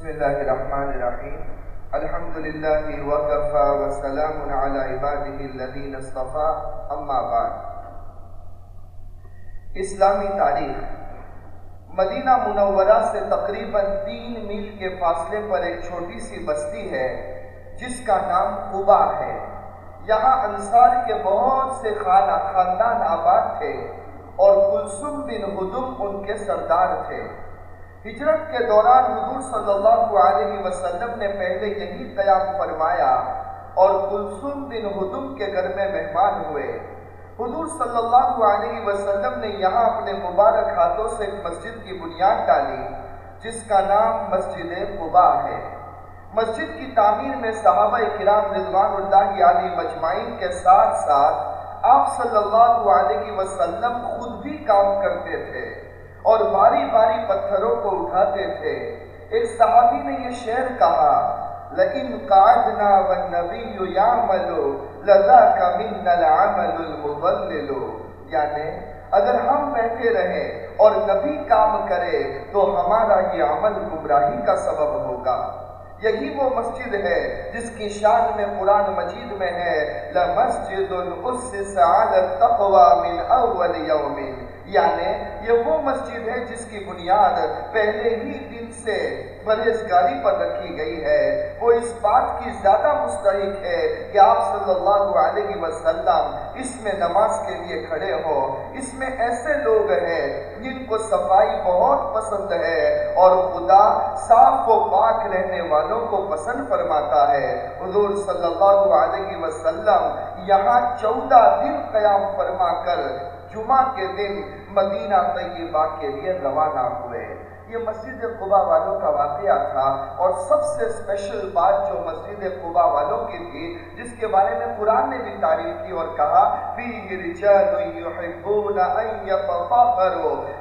بسم الله الرحمن الرحيم الحمد لله وكفى وسلام على عباده الذين اصطفى اما بعد۔ اسلامی تاریخ۔ مدینہ منورہ سے تقریباً تین میل کے فاصلے پر ایک چھوٹی سی بستی ہے، جس کا نام قبا ہے۔ یہاں انصار کے بہت سے خانہ، خاندان آباد تھے اور کلثم بن ہدم ان کے سردار تھے۔ ہجرت کے دوران حضور صلی اللہ علیہ وسلم نے پہلے یہی قیام فرمایا اور کلثم بن ہدم کے گھر میں مہمان ہوئے۔ حضور صلی اللہ علیہ وسلم نے یہاں اپنے مبارک ہاتھوں سے ایک مسجد کی بنیاد ڈالی، جس کا نام مسجد قبا ہے۔ مسجد کی تعمیر میں صحابہ کرام رضوان اللہ علیہ مجمعین کے ساتھ ساتھ آپ صلی اللہ علیہ وسلم خود بھی کام کرتے تھے۔ اور باری باری پتھروں کو اٹھاتے تھے۔ ایک صحابی نے یہ شعر کہا لیکن قعدنا والنبی یعملو، لذاک من العمل المضللو یعنی اگر ہم بیٹھے رہے اور نبی کام کرے، تو ہمارا یہ عمل گمراہی کا سبب ہوگا۔ یہی وہ مسجد ہے جس کی شان میں قرآن مجید میں ہے، لَمَسْجِدٌ أُسِّسَ عَلَى التَّقْوَى مِنْ أَوَّلِ يَوْمٍ یعنی یہ وہ مسجد ہے جس کی بنیاد پہلے ہی دن سے پرہیزگاری پر رکھی گئی ہے۔ وہ اس بات کی زیادہ مستحق ہے کہ آپ صلی اللہ علیہ وسلم اس میں نماز کے لیے کھڑے ہو۔ اس میں ایسے لوگ ہیں جن کو صفائی بہت پسند ہے اور خدا صاف و پاک رہنے والوں کو پسند فرماتا ہے۔ حضور صلی اللہ علیہ وسلم یہاں چودہ دن قیام فرما کر جمعہ کے دن مدینہ طیبہ کے لیے روانہ ہوئے۔ یہ مسجد قبا والوں کا واقعہ تھا اور سب سے اسپیشل بات جو مسجد قبا والوں کی تھی، جس کے بارے میں قرآن نے بھی تعریف کی اور کہا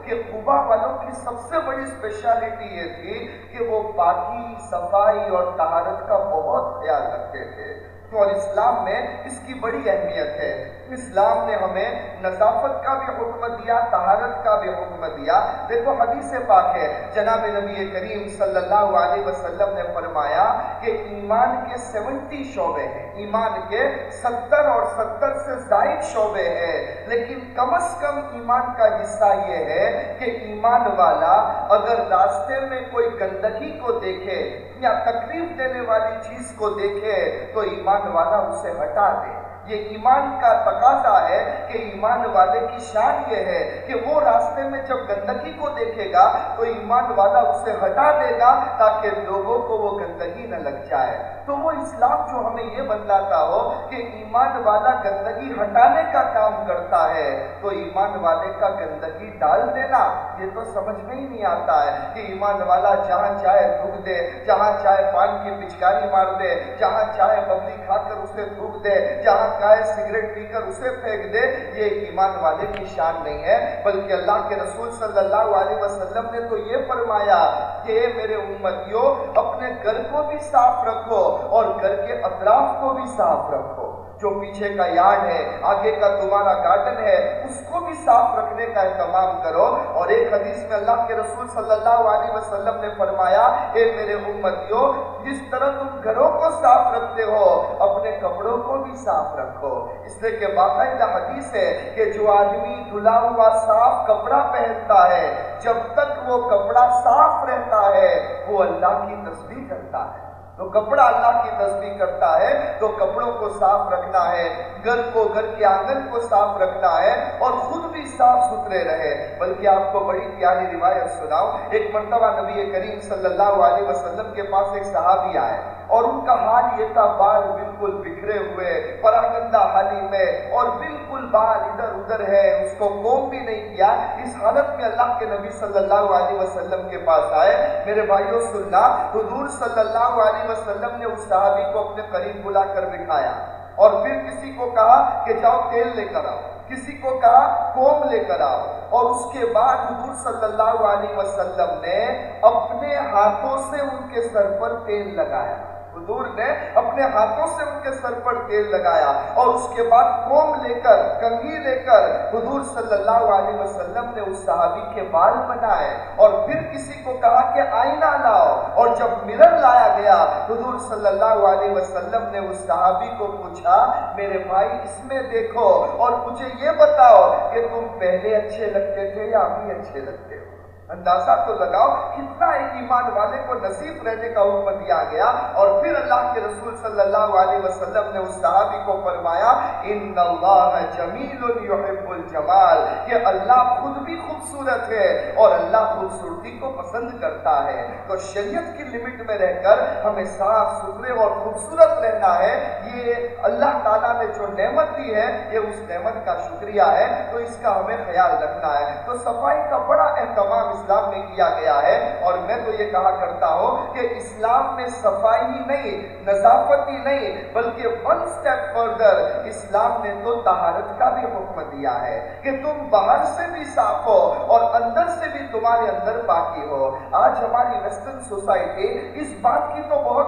کہ قبا والوں کی سب سے بڑی اسپیشلٹی یہ تھی کہ وہ پاکی صفائی اور طہارت کا بہت خیال رکھتے تھے۔ اور اسلام میں اس کی بڑی اہمیت ہے۔ اسلام نے ہمیں نظافت کا بھی حکم دیا، طہارت کا بھی حکم دیا۔ دیکھو حدیث پاک ہے، جناب نبی کریم صلی اللہ علیہ وسلم نے فرمایا کہ ایمان کے سیونٹی شعبے ہیں۔ ایمان کے ستر اور ستر سے زائد شعبے ہیں۔ لیکن کم از کم ایمان کا حصہ یہ ہے کہ ایمان والا اگر راستے میں کوئی گندگی کو دیکھے یا تکلیف دینے والی چیز کو دیکھے تو ایمان والا اسے ہٹا دے۔ یہ ایمان کا تقاضا ہے کہ ایمان والے کی شان یہ ہے کہ وہ راستے میں جب گندگی کو دیکھے گا تو ایمان والا اسے ہٹا دے گا تاکہ لوگوں کو وہ گندگی نہ لگ جائے۔ تو وہ اسلام جو ہمیں یہ بدلاتا ہو کہ ایمان والا گندگی ہٹانے کا کام کرتا ہے، تو ایمان والے کا گندگی ڈال دینا، یہ تو سمجھ میں ہی نہیں آتا ہے کہ ایمان والا جہاں چاہے تھوک دے، جہاں چاہے پان کی پچکاری مار دے، جہاں چاہے ببلی کھا کر اسے تھوک دے، جہاں کھائے سگریٹ پی کر اسے پھینک دے، یہ ایمان والے کی شان نہیں ہے۔ بلکہ اللہ کے رسول صلی اللہ علیہ وسلم نے تو یہ فرمایا کہ میرے امتیوں اپنے گھر کو بھی صاف رکھو اور گھر کے اطراف کو بھی صاف رکھو۔ جو پیچھے کا یارڈ ہے، آگے کا تمہارا گارڈن ہے، اس کو بھی صاف رکھنے کا اہتمام کرو۔ اور ایک حدیث میں اللہ کے رسول صلی اللہ علیہ وسلم نے فرمایا، اے میرے امتیوں جس طرح تم گھروں کو صاف رکھتے ہو، اپنے کپڑوں کو بھی صاف رکھو۔ اس لیے کہ باقاعدہ حدیث ہے کہ جو آدمی دھلا ہوا صاف کپڑا پہنتا ہے، جب تک وہ کپڑا صاف رہتا ہے، وہ اللہ کی تصویر کرتا ہے۔ تو کپڑا اللہ کی تصدیق کرتا ہے، تو کپڑوں کو صاف رکھنا ہے، گھر کو، گھر کے آنگن کو صاف رکھنا ہے اور خود بھی صاف ستھرے رہے۔ بلکہ آپ کو بڑی پیاری روایت سناؤ ایک مرتبہ نبی کریم صلی اللہ علیہ وسلم کے پاس ایک صحابی آئے۔ اور ان کا حال یہ تھا بال بالکل بکھرے ہوئے، پراگندہ حالی میں، اور بالکل بال ادھر ادھر ہے، اس کو کوم بھی نہیں کیا۔ اس حالت میں اللہ کے نبی صلی اللہ علیہ وسلم کے پاس آئے۔ میرے بھائیوں سننا، حضور صلی اللہ علیہ وسلم نے اس صحابی کو اپنے قریب بلا کر بٹھایا۔ اور پھر کسی کو کہا کہ جاؤ تیل لے کر آؤ۔ کسی کو کہا کوم لے کر آؤ۔ اور اس کے بعد حضور صلی اللہ علیہ وسلم نے اپنے ہاتھوں سے ان کے سر پر تیل لگایا۔ حضور نے اپنے ہاتھوں سے ان کے سر پر تیل لگایا اور اس کے بعد کوم لے کر، کنگھی لے کر حضور صلی اللہ علیہ وسلم نے اس صحابی کے بال بنائے اور پھر کسی کو کہا کہ آئینہ لاؤ اور جب مرر لایا گیا، حضور صلی اللہ علیہ وسلم نے اس صحابی کو پوچھا، میرے بھائی، اس میں دیکھو اور مجھے یہ بتاؤ کہ تم پہلے اچھے لگتے تھے یا ابھی اچھے لگتے ہو؟ اندازہ تو لگاؤ کتنا ایک ایمان والے کو نصیب رہنے کا حکم دیا گیا اور پھر اللہ کے رسول صلی اللہ علیہ وسلم نے اس صحابی کو فرمایا، ان اللہ جمیل یحب الجمال. کہ اللہ خود بھی خوبصورت ہے اور اللہ خوبصورتی کو پسند کرتا ہے۔ تو شریعت کی لمٹ میں رہ کر ہمیں صاف، ستھرے اور خوبصورت رہنا ہے، یہ اللہ تعالیٰ نے جو نعمت دی ہے، یہ اس نعمت کا شکریہ ہے۔ تو اس کا ہمیں خیال رکھنا ہے۔ تو صفائی کا بڑا اہتمام اسلام میں کیا گیا ہے اور میں تو یہ کہا کرتا ہوں کہ اسلام میں صفائی ہی نہیں نظافت ہی نہیں، بلکہ ون سٹیپ فردر اسلام نے تو طہارت کا بھی حکم دیا ہے کہ تم باہر سے بھی صاف ہو اور اندر سے بھی تمہارے اندر باقی ہو۔ آج ہماری ویسٹرن سوسائٹی اس بات کی تو بہت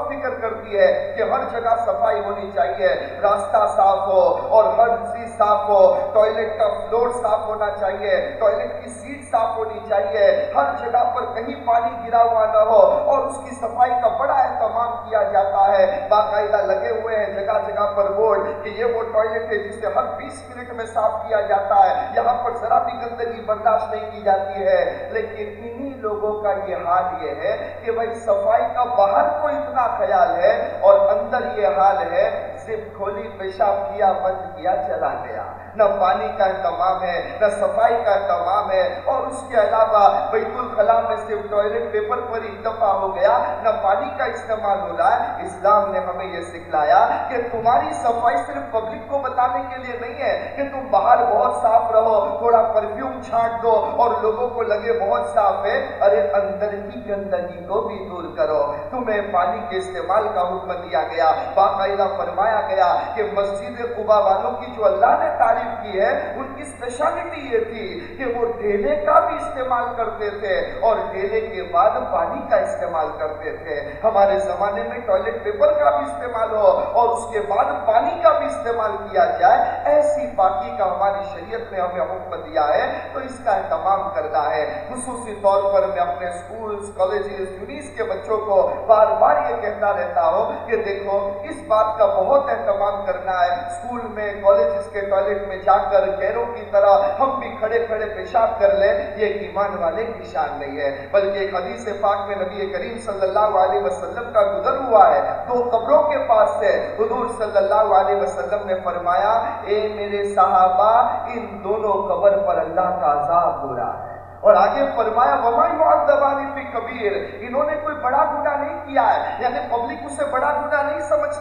فکر ہے کہ ہر جگہ صفائی ہونی چاہیے، راستہ صاف ہو اور ہر چیز صاف ہو، ٹوائلٹ کا فلور صاف ہونا چاہیے، ٹوائلٹ کی سیٹ صاف ہونی چاہیے، ہر جگہ پر کہیں پانی گرا ہوا نہ ہو اور اس کی صفائی کا بڑا اہتمام کیا جاتا ہے۔ باقاعدہ لگے ہوئے ہیں جگہ جگہ پر بورڈ کہ یہ وہ ٹوائلٹ ہے جسے ہر بیس منٹ میں صاف کیا جاتا ہے۔ یہاں پر ذرا بھی گندگی برداشت نہیں کی جاتی ہے، لیکن لوگوں کا یہ حال یہ ہے کہ بھائی صفائی کا باہر کو اتنا خیال ہے اور اندر یہ حال ہے صرف کھولی پیشاب کیا، بند کیا، چلا گیا۔ نہ پانی کا اہتمام ہے، نہ صفائی کا اہتمام ہے۔ اور اس کے علاوہ بیت الخلاء میں صرف ٹوائلٹ پیپر پر اتفا ہو گیا، نہ پانی کا استعمال ہو رہا ہے۔ اسلام نے ہمیں یہ سکھلایا کہ تمہاری صفائی صرف پبلک کو بتانے کے لیے نہیں ہے، کہ تم باہر بہت صاف رہو، تھوڑا پرفیوم چھانٹ دو اور لوگوں کو لگے بہت صاف ہے۔ ارے اندر کی گندگی کو بھی دور کرو۔ تمہیں پانی کے استعمال کا حکم دیا گیا۔ باقاعدہ فرمایا گیا کہ مسجد قبا والوں کی جو اللہ نے تعریف کی ہے، ان کی اسپیشلٹی یہ تھی کہ وہ ڈھیلے کا بھی استعمال کرتے تھے اور ڈھیلے کے بعد پانی کا استعمال کرتے تھے۔ ہمارے زمانے میں ٹوائلٹ پیپر کا بھی استعمال ہو اور اس کے بعد پانی کا بھی استعمال کیا جائے، ایسی پاکی کا ہماری شریعت نے ہمیں حکم دیا ہے۔ تو اس کا اہتمام کرنا ہے۔ خصوصی طور پر میں اپنے سکولز کالجز یونیس کے بچوں کو بار بار یہ کہتا رہتا ہوں کہ دیکھو، اس بات کا بہت بہت اہتمام کرنا ہے۔ سکول میں، کالجز کے ٹوائلٹ میں جا کر گیروں کی طرح ہم بھی کھڑے کھڑے پیشاب کر لیں، یہ ایمان والے کی شان نہیں ہے۔ بلکہ ایک حدیث پاک میں نبی کریم صلی اللہ علیہ وسلم کا گزر ہوا ہے۔ دو قبروں کے پاس سے حضور صلی اللہ علیہ وسلم نے فرمایا، اے میرے صحابہ، ان دونوں قبر پر اللہ کا عذاب ہو رہا ہے۔ اور آگے فرمایا ومائی معذبانی فی کبیر انہوں نے کوئی بڑا گناہ نہیں کیا ہے یعنی پبلک اسے بڑا گناہ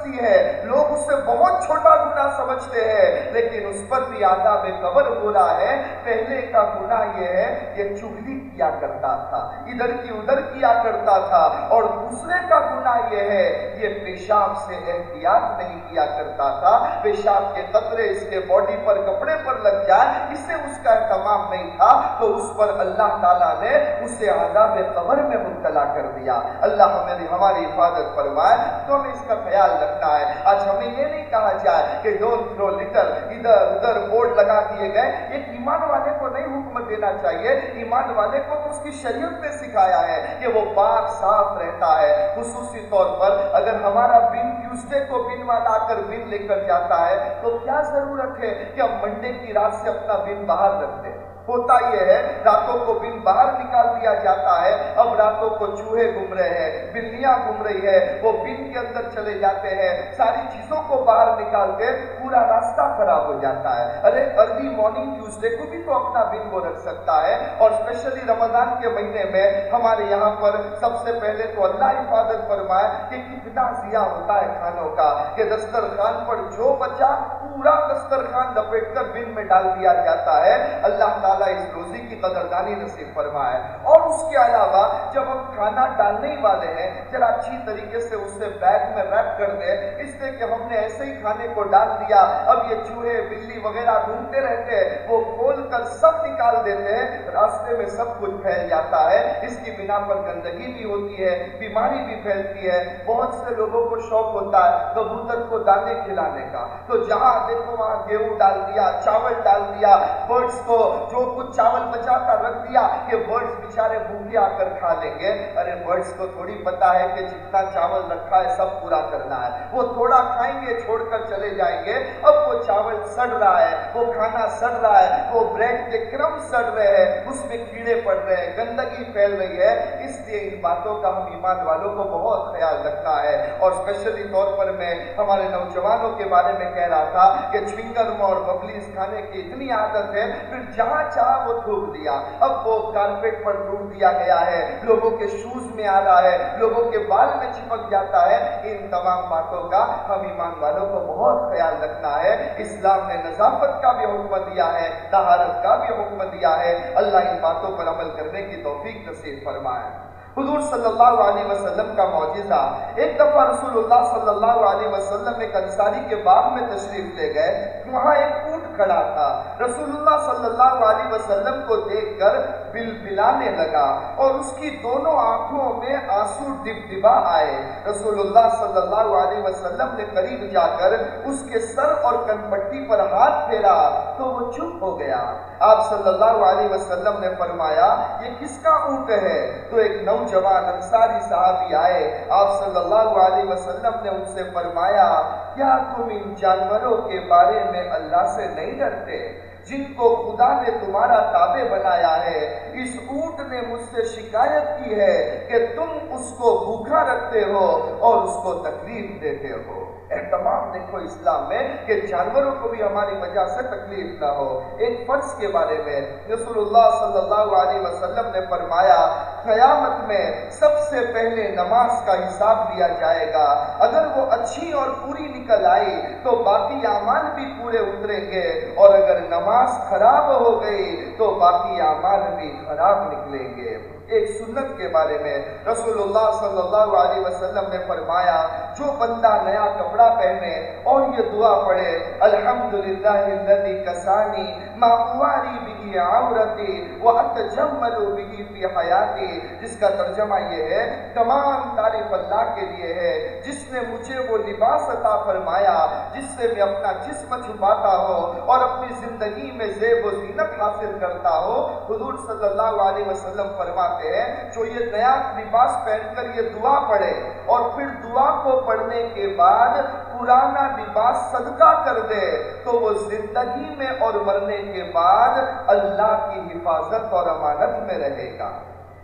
سکتی ہے۔ لوگ اسے بہت چھوٹا گناہ سمجھتے ہیں، لیکن اس پر بھی عذاب قبر ہو رہا ہے۔ پہلے کا گناہ یہ ہے، یہ چگلی کیا کرتا تھا، ادھر کی ادھر کیا کرتا تھا۔ اور دوسرے کا گناہ یہ ہے، یہ پیشاب سے احتیاط نہیں کیا کرتا تھا۔ پیشاب کے قطرے اس کے باڈی پر، کپڑے پر لگ جائے، اس سے اس کا اہتمام نہیں تھا۔ تو اس پر اللہ تعالیٰ نے اسے عذاب قبر میں مبتلا کر دیا۔ اللہ ہمیں ہماری حفاظت فرمائے۔ تو ہمیں اس کا خیال رکھنا ہے۔ آج ہمیں یہ نہیں کہا جائے کہ ڈونٹ تھرو لٹر ادھر ادھر بورڈ لگا دیے گئے۔ ایک ایمان والے کو نہیں حکم دینا چاہیے۔ ایمان والے کو وقت اس کی شریعت نے سکھایا ہے کہ وہ پاک صاف رہتا ہے۔ خصوصی طور پر اگر ہمارا بن ٹیوزڈے کو بن والا کر بن لے کر جاتا ہے تو کیا ضرورت ہے کہ ہم منڈے کی رات سے اپنا بن باہر رکھ دیں؟ ہوتا یہ ہے، راتوں کو بن باہر نکال دیا جاتا ہے، اب راتوں کو چوہے گھوم رہے ہیں، بلیاں گھوم رہی ہے وہ بن کے اندر چلے جاتے ہیں، ساری چیزوں کو باہر نکال کے پورا راستہ خراب ہو جاتا ہے۔ ارے ارلی مارننگ ٹیوزڈے کو بھی تو اپنا بن وہ رکھ سکتا ہے، اور اسپیشلی رمضان کے مہینے میں ہمارے یہاں پر سب سے پہلے تو اللہ حفاظت فرمائے کہ کتنا ضیاع ہوتا ہے کھانوں کا کہ دسترخوان پر جو بچا پورا دسترخوان لپیٹ کر بن میں ڈال دیا جاتا ہے، اللہ تعالیٰ اس روزی کی قدردانی نصیب فرمائے۔ اور اس کے علاوہ جب ہم کھانا ڈالنے والے ہیں، ذرا اچھی طریقے سے اسے بیگ میں ریپ کر دیں، اس لیے کہ ہم نے ایسے ہی کھانے کو ڈال دیا، اب یہ چوہے، بلی وغیرہ ڈھونڈتے رہتے ہیں، وہ کھول کر سب نکال دیتے ہیں، راستے میں سب کچھ پھیل جاتا ہے۔ اس کی بنا پر گندگی بھی ہوتی ہے، بیماری بھی پھیلتی ہے، بہت سے لوگوں کو شوق ہوتا ہے کبوتر کو دانے کھلانے کا۔ تو جہاں دیکھو وہاں گیہوں ڈال دیا، چاول ڈال دیا برڈس کو جو کچھ چاول بچا کر رکھ دیا کہ برڈس بیچارے بھوکے آ کر کھا لیں گے۔ ارے برڈس کو تھوڑی پتا ہے کہ جتنا چاول رکھا ہے سب پورا کرنا ہے۔ وہ تھوڑا کھائیں گے، چھوڑ کر چلے جائیں گے۔ اب وہ چاول سڑ رہا ہے، وہ کھانا سڑ رہا ہے، وہ بریڈ کے کرم سڑ رہے ہیں، اس میں کیڑے پڑ رہے ہیں، گندگی پھیل رہی ہے۔ اس لیے ان باتوں کا ہم ایمان والوں کو بہت خیال رکھنا ہے۔ ہے۔ اور اسپیشلی طور پر میں ہمارے نوجوانوں کے بارے میں کہہ رہا تھا کہ چوئنگم اور ببلیز کھانے کی اتنی عادت ہے، پھر جہاں چاہ وہ تھوک دیا۔ اب وہ کارپیٹ پر ٹوٹ دیا گیا ہے۔ لوگوں کے شوز میں آ رہا ہے۔ لوگوں کے بال میں چپک جاتا ہے۔ ان تمام باتوں کا ہم ایمان والوں کو بہت خیال رکھنا ہے۔ اسلام نے نظافت کا بھی حکم دیا ہے، طہارت کا بھی حکم دیا ہے۔ اللہ ان باتوں پر عمل کرنے کی توفیق نصیب فرمائے۔ حضور صلی اللہ علیہ وسلم کا معجزہ۔ ایک دفعہ رسول اللہ صلی اللہ علیہ وسلم ایک انصاری کے باغ میں تشریف لے گئے۔ وہاں ایک اونٹ کھڑا تھا۔ رسول اللہ صلی اللہ علیہ وسلم کو دیکھ کر بل بلانے لگا اور اس کی دونوں آنکھوں میں آنسو ڈب ڈبا آئے۔ رسول اللہ صلی اللہ علیہ وسلم نے قریب جا کر اس کے سر اور کنپٹی پر ہاتھ پھیرا تو وہ چپ ہو گیا۔ آپ صلی اللہ علیہ وسلم نے فرمایا، یہ کس کا اونٹ ہے؟ تو ایک نوجوان انصاری صحابی آئے۔ آپ صلی اللہ علیہ وسلم نے ان سے فرمایا کیا تم ان جانوروں کے بارے میں اللہ سے نہیں ڈرتے جن کو خدا نے تمہارا تابع بنایا ہے؟ اس اونٹ نے مجھ سے شکایت کی ہے کہ تم اس کو بھوکھا رکھتے ہو اور اس کو تکلیف دیتے ہو۔ اہتمام دیکھو اسلام میں کہ جانوروں کو بھی ہماری وجہ سے تکلیف نہ ہو۔ ایک فرض کے بارے میں رسول اللہ صلی اللہ علیہ وسلم نے فرمایا، قیامت میں سب سے پہلے نماز کا حساب لیا جائے گا۔ اگر وہ اچھی اور پوری نکل آئی تو باقی اعمال بھی پورے اتریں گے، اور اگر نماز خراب ہو گئی تو باقی اعمال بھی خراب نکلیں گے۔ ایک سنت کے بارے میں رسول اللہ صلی اللہ علیہ وسلم نے فرمایا جو بندہ نیا کپڑا پہنے اور یہ دعا پڑھے، الحمدللہ الذی کسانی ما اواری بھی عورتی و اتجمل بھی فی حیاتی. جس کا ترجمہ یہ ہے، تمام تعریف اللہ کے لیے ہے۔ جس نے مجھے وہ لباس عطا فرمایا، جس سے میں اپنا جسم چھپاتا ہوں اور اپنی زندگی میں زیب و زینت حاصل کرتا ہوں حضور صلی اللہ علیہ وسلم فرماتے ہیں، جو یہ نیا لباس پہن کر یہ دعا پڑھے اور پھر دعا کو پڑھنے کے بعد پرانا لباس صدقہ کر دے تو وہ زندگی میں اور مرنے کے بعد اللہ کی حفاظت اور امانت میں رہے گا۔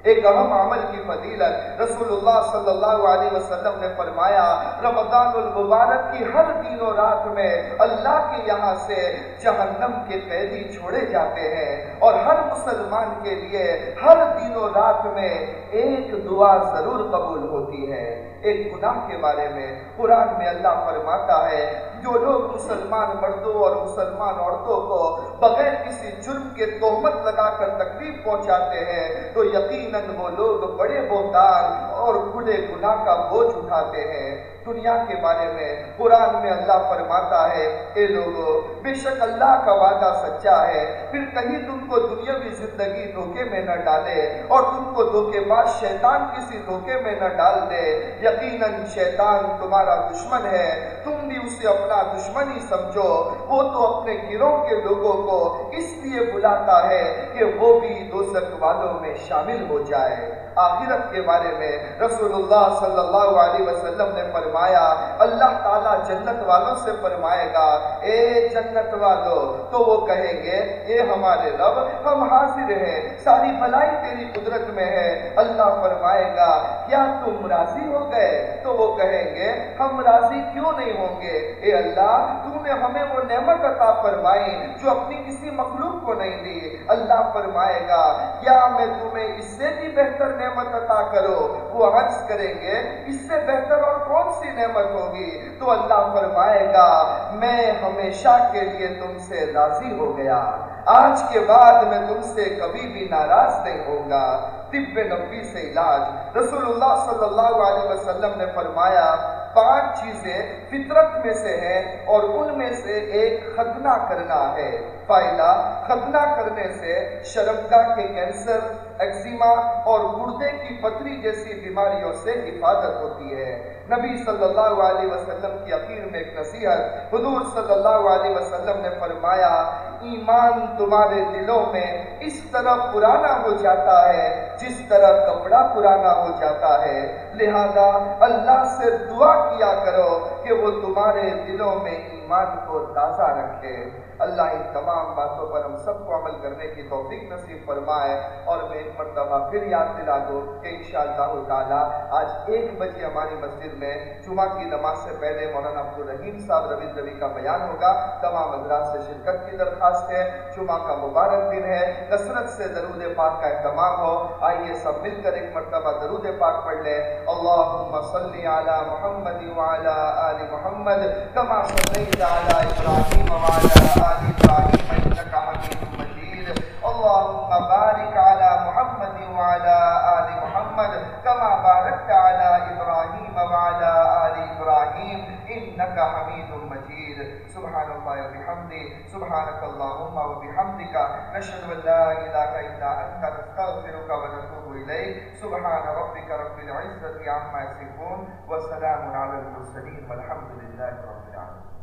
ایک اہم عمل کی فضیلت رسول اللہ صلی اللہ علیہ وسلم نے فرمایا، رمضان المبارک کی ہر دن و رات میں اللہ کے یہاں سے جہنم کے قیدی چھوڑے جاتے ہیں اور ہر مسلمان کے لیے ہر دن و رات میں ایک دعا ضرور قبول ہوتی ہے۔ ایک گناہ کے بارے میں قرآن میں اللہ فرماتا ہے، جو لوگ مسلمان مردوں اور مسلمان عورتوں کو بغیر کسی جرم کے تہمت لگا کر تکلیف پہنچاتے ہیں، تو یقیناً وہ لوگ بڑے بہتان اور کھلے گناہ کا بوجھ اٹھاتے ہیں۔ دنیا کے بارے میں قرآن میں اللہ فرماتا ہے، اے لوگو، بے شک اللہ کا وعدہ سچا ہے۔ پھر کہیں تم کو دنیاوی زندگی دھوکے میں نہ ڈالے اور تم کو دھوکے بعد شیطان کسی دھوکے میں نہ ڈال دے۔ یقیناً شیطان تمہارا دشمن ہے۔ تم بھی اسے اپنا دشمن ہی سمجھو۔ وہ تو اپنے گروہ کے لوگوں کو اس لیے بلاتا ہے کہ وہ بھی دوزک والوں میں شامل ہو جائے۔ آخرت کے بارے میں رسول اللہ صلی اللہ علیہ وسلم نے فرمایا فرمایا، اللہ تعالیٰ جنت والوں سے فرمائے گا، اے جنت والو، تو وہ کہیں گے، اے ہمارے رب، ہم حاضر ہیں، ساری بھلائی تیری قدرت میں ہے۔ اللہ فرمائے گا، کیا تم راضی ہو گئے؟ تو وہ کہیں گے، ہم راضی کیوں نہیں ہوں گے؟ اے اللہ تو نے ہمیں وہ نعمت عطا فرمائی جو اپنی کسی مخلوق کو نہیں دی۔ اللہ فرمائے گا کیا میں تمہیں اس سے بھی بہتر نعمت عطا کرو وہ عرض کریں گے، اس سے بہتر اور کون سی نعمت ہوگی تو اللہ فرمائے گا، میں ہمیشہ کے لیے تم سے راضی ہو گیا۔ آج کے بعد میں تم سے کبھی بھی ناراض نہیں ہوگا۔ طب نبی سے علاج۔ رسول اللہ صلی اللہ علیہ وسلم نے فرمایا، پانچ چیزیں فطرت میں سے ہیں اور ان سے ایک ختنہ کرنا ہے۔ فائدہ ختنہ کرنے سے شرمگاہ کے کینسر ایکزیما اور گردے کی پتری جیسی بیماریوں سے حفاظت ہوتی ہے۔ نبی صلی اللہ علیہ وسلم کی اخیر میں ایک نصیحت حضور صلی اللہ علیہ وسلم نے فرمایا، ایمان تمہارے دلوں میں اس طرح پرانا ہو جاتا ہے جس طرح کپڑا پرانا ہو جاتا ہے۔ لہذا اللہ سے دعا کیا کرو کہ وہ تمہارے دلوں میں ایمان کو تازہ رکھے۔ اللہ ان تمام باتوں پر ہم سب کو عمل کرنے کی توفیق نصیب فرمائے اور میں ایک مرتبہ پھر یاد دلا دوں کہ انشاءاللہ تعالی آج ایک بجے ہماری مسجد میں جمعہ کی نماز سے پہلے مولانا عبد الرحیم صاحب روی روی کا بیان ہوگا۔ تمام حضرات سے شرکت کی درخواست ہے۔ جمعہ کا مبارک دن ہے۔ کثرت سے درود پاک کا اہتمام ہو۔ آئیے سب مل کر ایک مرتبہ درود پاک پڑھ لیں۔ اللہم صلی علی محمد وعلی آل محمد کما صلی سبحان الله وبحمده. سبحانك اللهم وبحمدك. نشهد أن لا إله إلا أنت. نستغفرك ونتوب إليك. سبحان ربك رب العزة عما يصفون. وسلام على المرسلين والحمد لله رب العالمين.